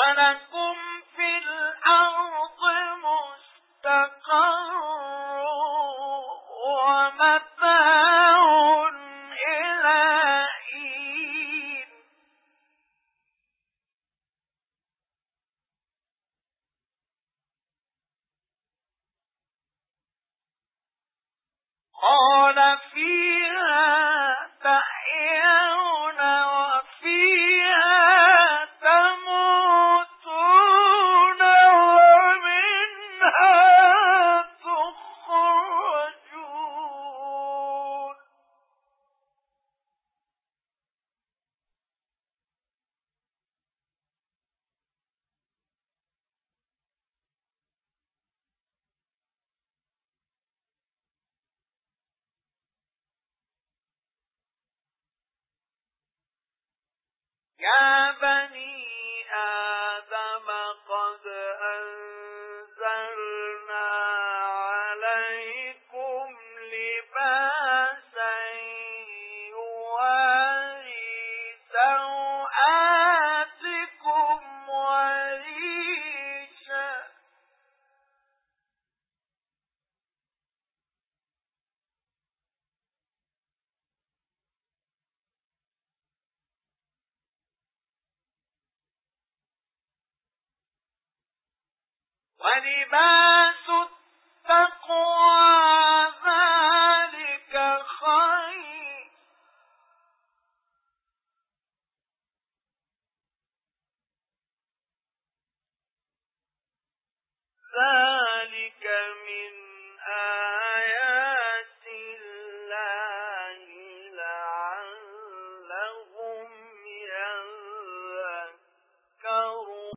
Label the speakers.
Speaker 1: وَلَكُمْ فِي الْأَرْضِ مُسْتَقَرٌّ وَمَتَاعٌ إِلَى حِينٍ يَا بَنِي وَلِبَاسُ التَّقْوَى ذَلِكَ خَيْرٌ. ذَلِكَ